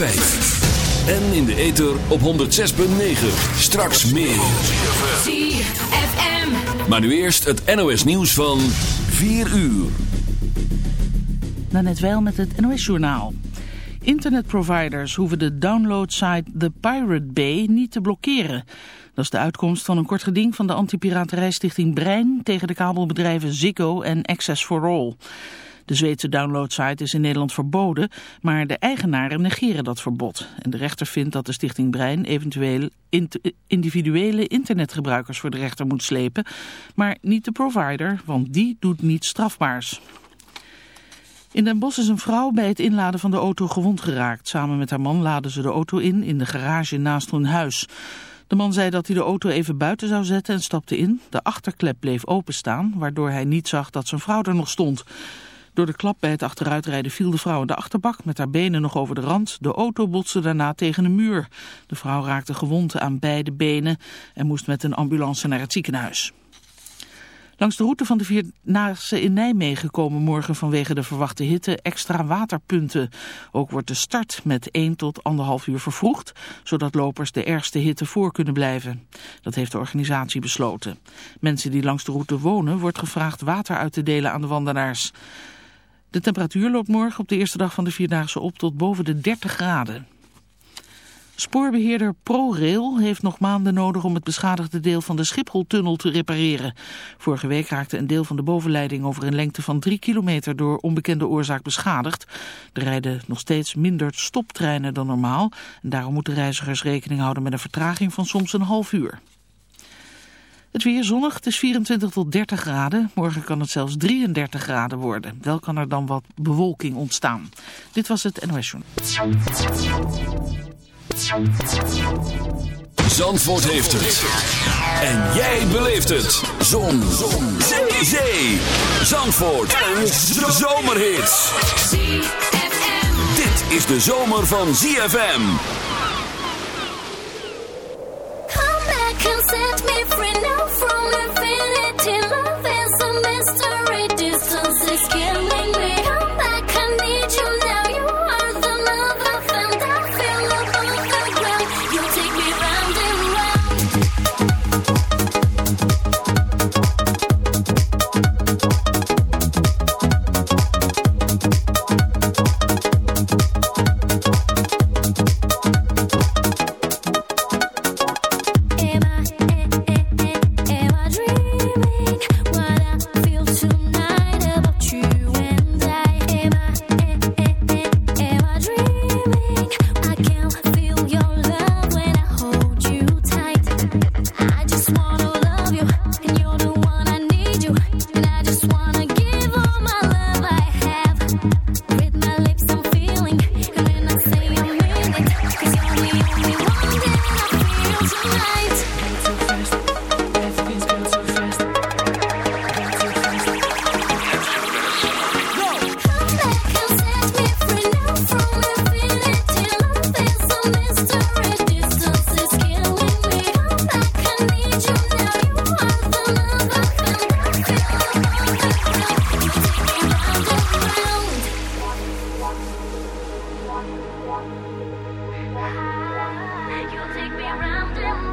106.9. En in de ether op 106.9. Straks meer. ZFM. Maar nu eerst het NOS nieuws van 4 uur. Net wel met het NOS journaal. Internetproviders hoeven de downloadsite The Pirate Bay niet te blokkeren. Dat is de uitkomst van een kort geding van de antipiraterijstichting Brein tegen de kabelbedrijven Ziggo en Access for All. De Zweedse downloadsite is in Nederland verboden, maar de eigenaren negeren dat verbod. En de rechter vindt dat de stichting Brein eventueel individuele internetgebruikers voor de rechter moet slepen, maar niet de provider, want die doet niets strafbaars. In Den Bosch is een vrouw bij het inladen van de auto gewond geraakt. Samen met haar man laden ze de auto in in de garage naast hun huis. De man zei dat hij de auto even buiten zou zetten en stapte in. De achterklep bleef openstaan, waardoor hij niet zag dat zijn vrouw er nog stond. Door de klap bij het achteruitrijden viel de vrouw in de achterbak met haar benen nog over de rand. De auto botste daarna tegen een muur. De vrouw raakte gewond aan beide benen en moest met een ambulance naar het ziekenhuis. Langs de route van de Vierdaagse in Nijmegen komen morgen vanwege de verwachte hitte extra waterpunten. Ook wordt de start met 1 tot 1,5 uur vervroegd, zodat lopers de ergste hitte voor kunnen blijven. Dat heeft de organisatie besloten. Mensen die langs de route wonen wordt gevraagd water uit te delen aan de wandelaars. De temperatuur loopt morgen op de eerste dag van de Vierdaagse op tot boven de 30 graden. Spoorbeheerder ProRail heeft nog maanden nodig om het beschadigde deel van de Schipholtunnel te repareren. Vorige week raakte een deel van de bovenleiding over een lengte van drie kilometer door onbekende oorzaak beschadigd. Er rijden nog steeds minder stoptreinen dan normaal en daarom moeten reizigers rekening houden met een vertraging van soms een half uur. Het weer zonnig, het is 24 tot 30 graden. Morgen kan het zelfs 33 graden worden. Wel kan er dan wat bewolking ontstaan. Dit was het NOS Journal. Zandvoort heeft het. En jij beleeft het. Zon. Zon. Zee. Zee. Zandvoort. Een zomerhit. Dit is de zomer van ZFM. around and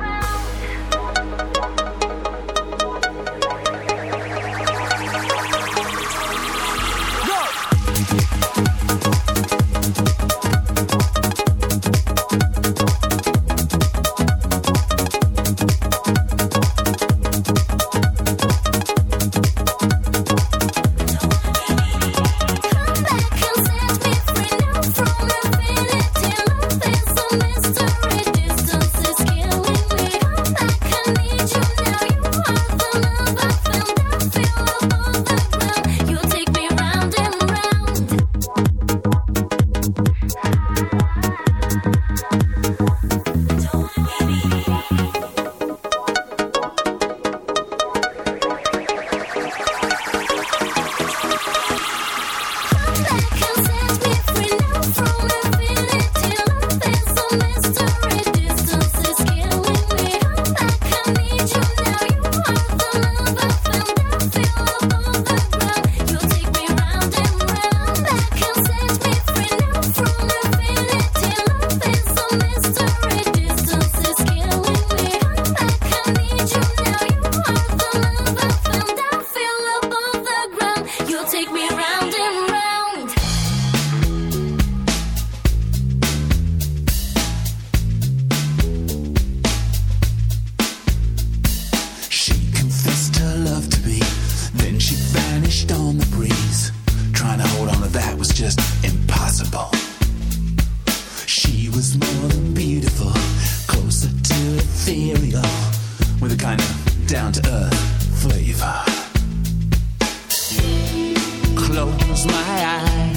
Close my eyes.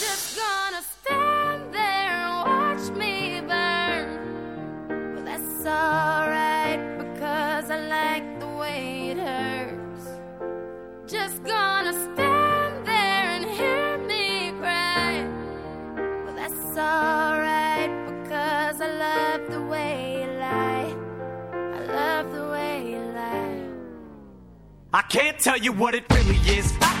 tell you what it really is. I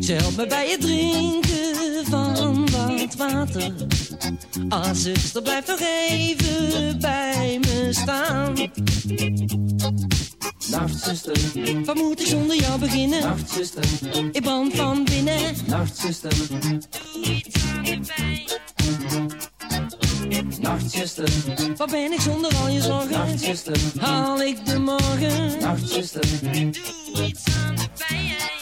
Ze helpt me bij het drinken van wat water. Als ah, zuster, blijf nog even bij me staan. Nacht, zuster. Wat moet ik zonder jou beginnen? Nachtzuster. Ik brand van binnen. Nachtzuster. Doe iets aan de pijn. Nachtzuster, wat ben ik zonder al je zorgen? Nachtzuster, haal ik de morgen? Nachtzuster, doe iets aan de pijn.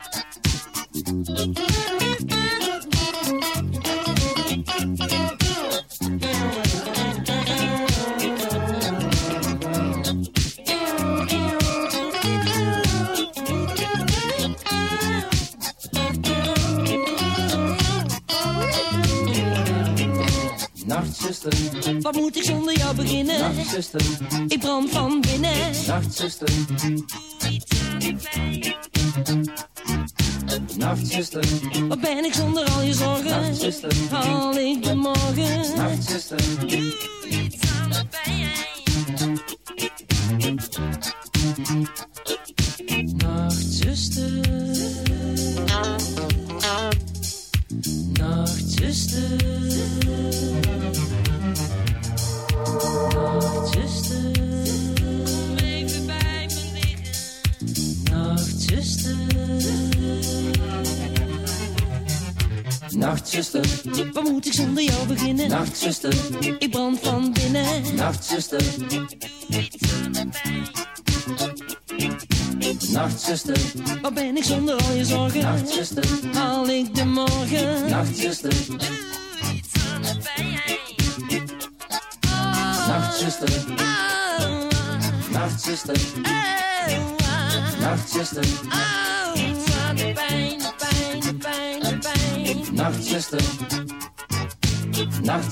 Nachtzuster, Wat moet ik zonder jou beginnen? nachtzuster, Ik brand van binnen. nachtzuster. Nachtzuster, Wat ben ik zonder al je zorgen? Nachtzuster. Haal ik de morgen? nachtzuster. Nachtzuster. Moet ik zonder jou beginnen? nachtzuster, Ik brand van binnen. nachtzuster. Nachtzuster, Wat ben ik zonder al je zorgen? nachtzuster, Haal ik de morgen? nachtzuster. Nachtzuster, nachtzuster, nachtzuster, nachtzuster,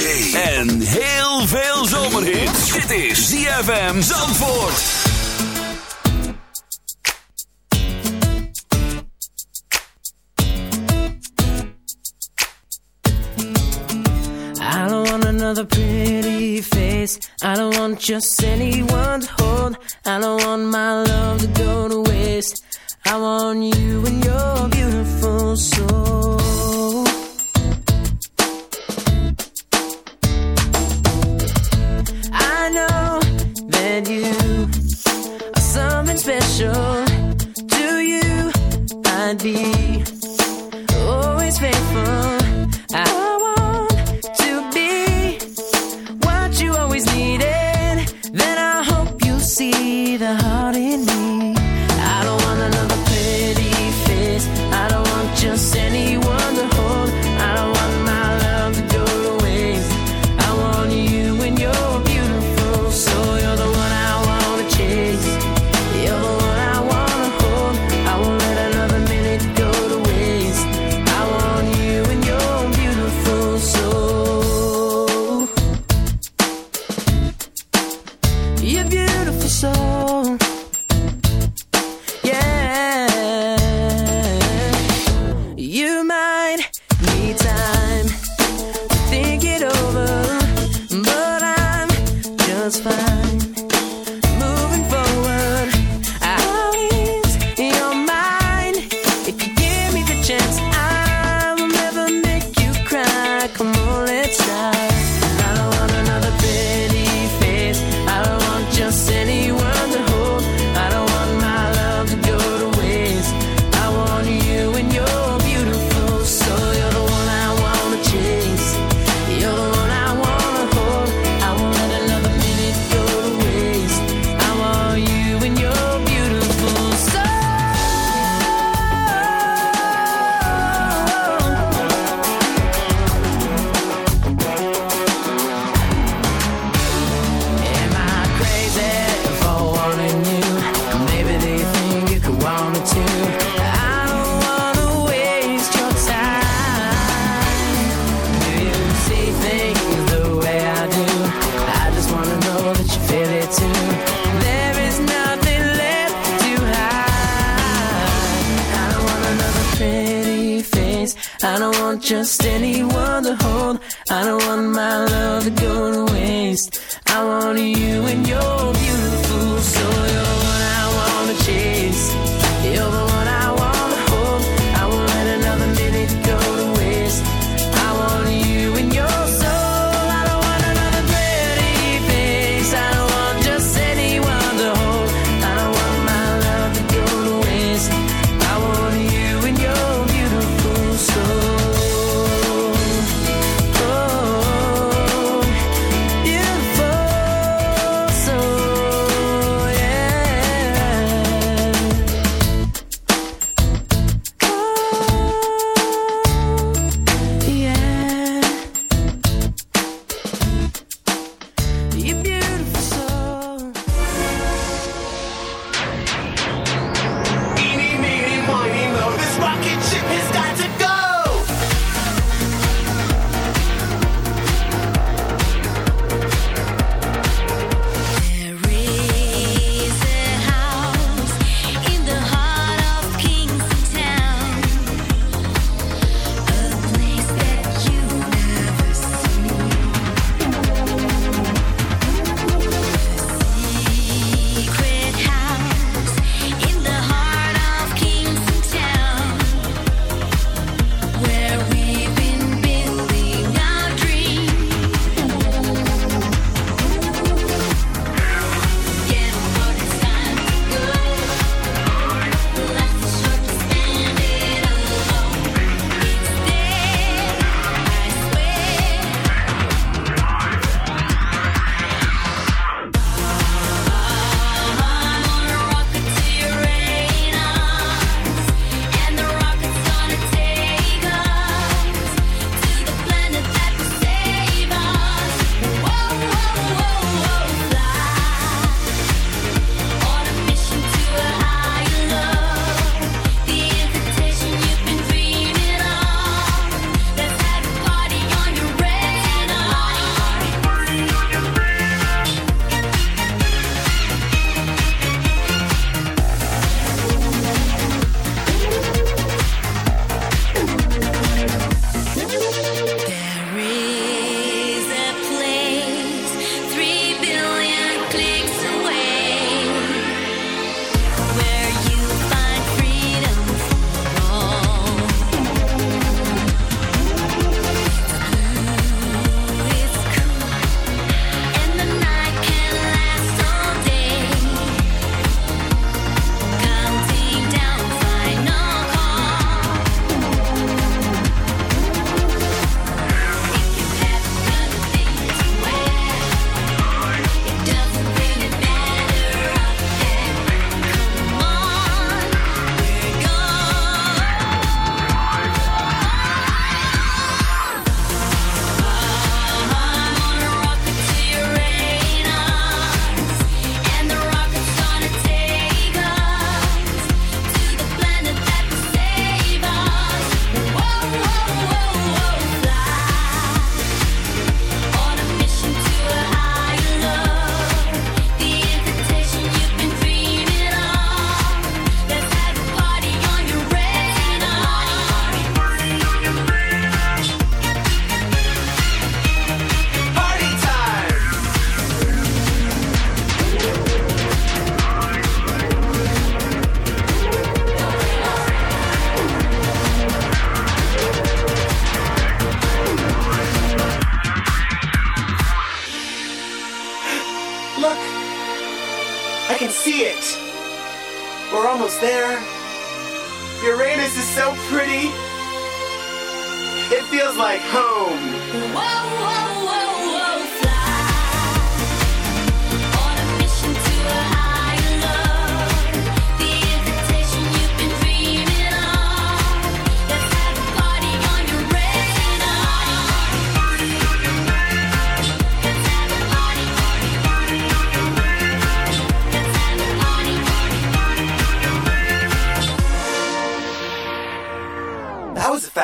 zee en heel veel zomerhits. Dit is ZFM Zandvoort. I don't want another pretty face. I don't want just anyone to hold. I don't want my love to go to waste. I want you and your beautiful soul. that you are something special to you. I'd be always faithful. I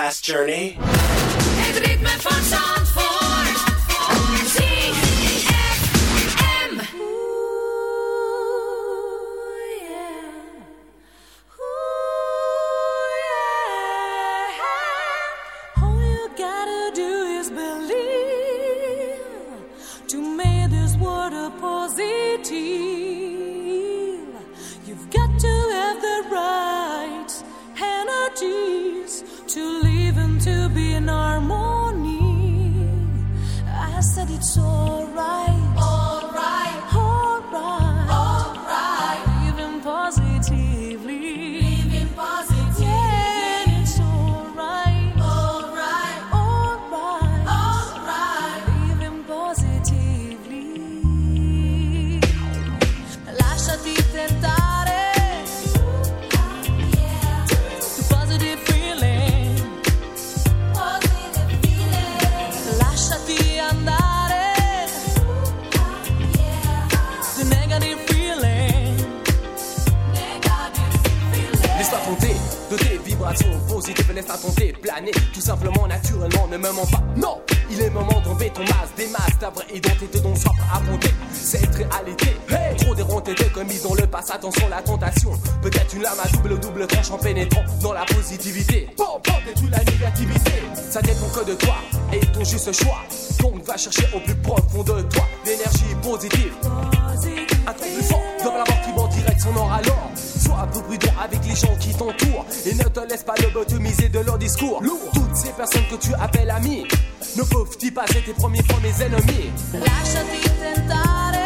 last journey. Non peuvent-ils pas être tes premiers fois mes ennemis. Lasciati tentare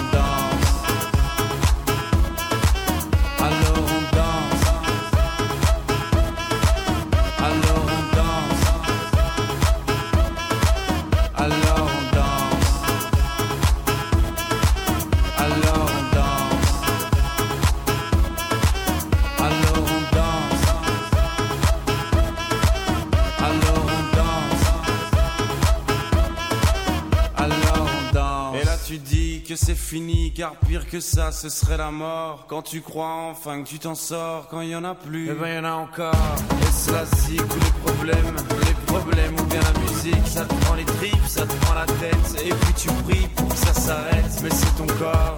car pire que ça, ce serait la mort. Quand tu crois enfin que tu t'en sors, quand il y en a plus, eh ben y en a encore. Et cela si tous les problèmes, les problèmes ou bien la musique, ça te prend les tripes, ça te prend la tête. Et puis tu pries pour que ça s'arrête. Mais c'est ton corps,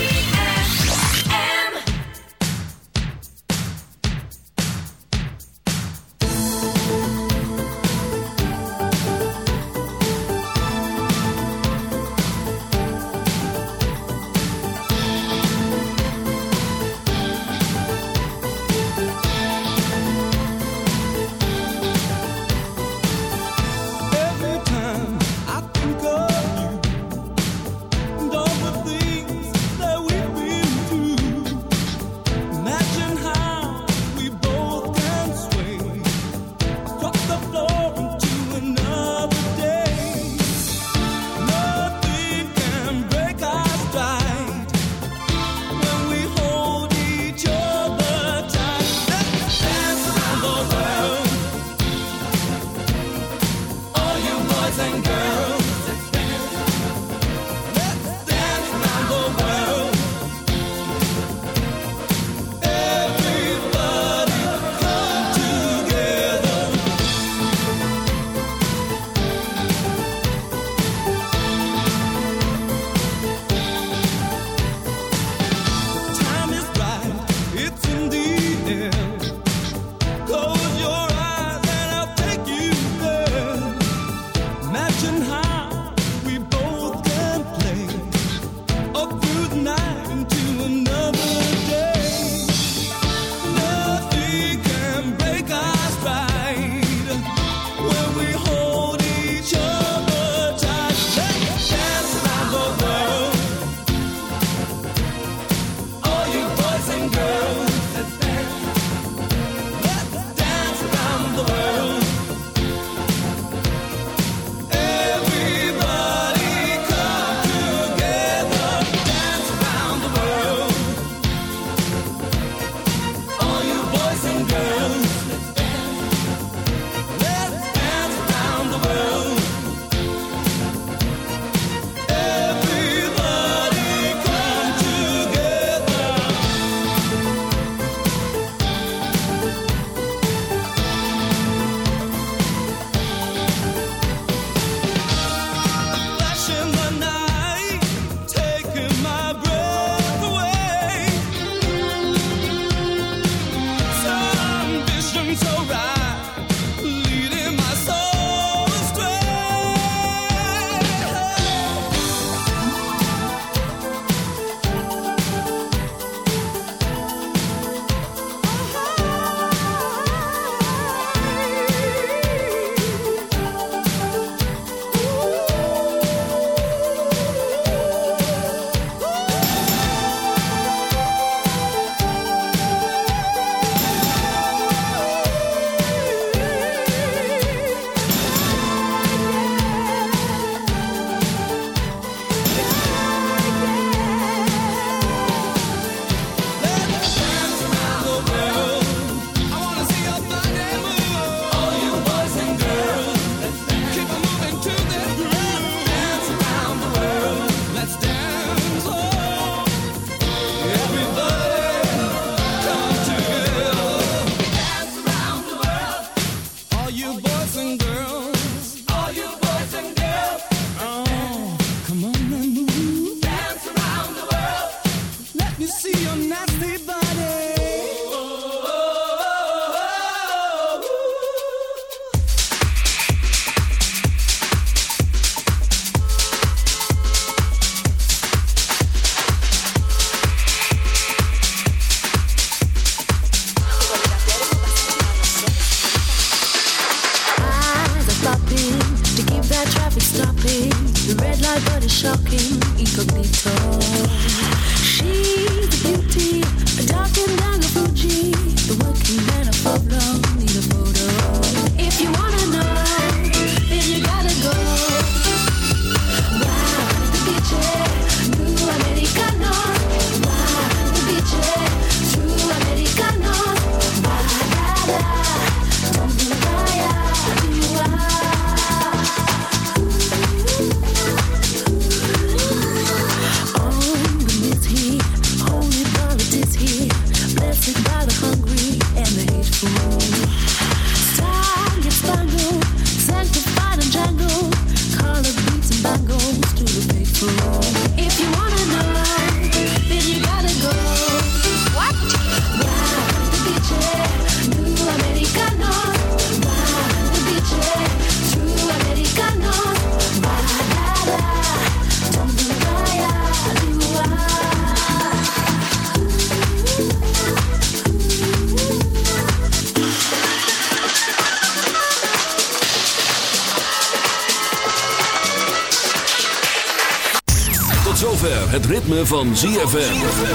Van ZFM.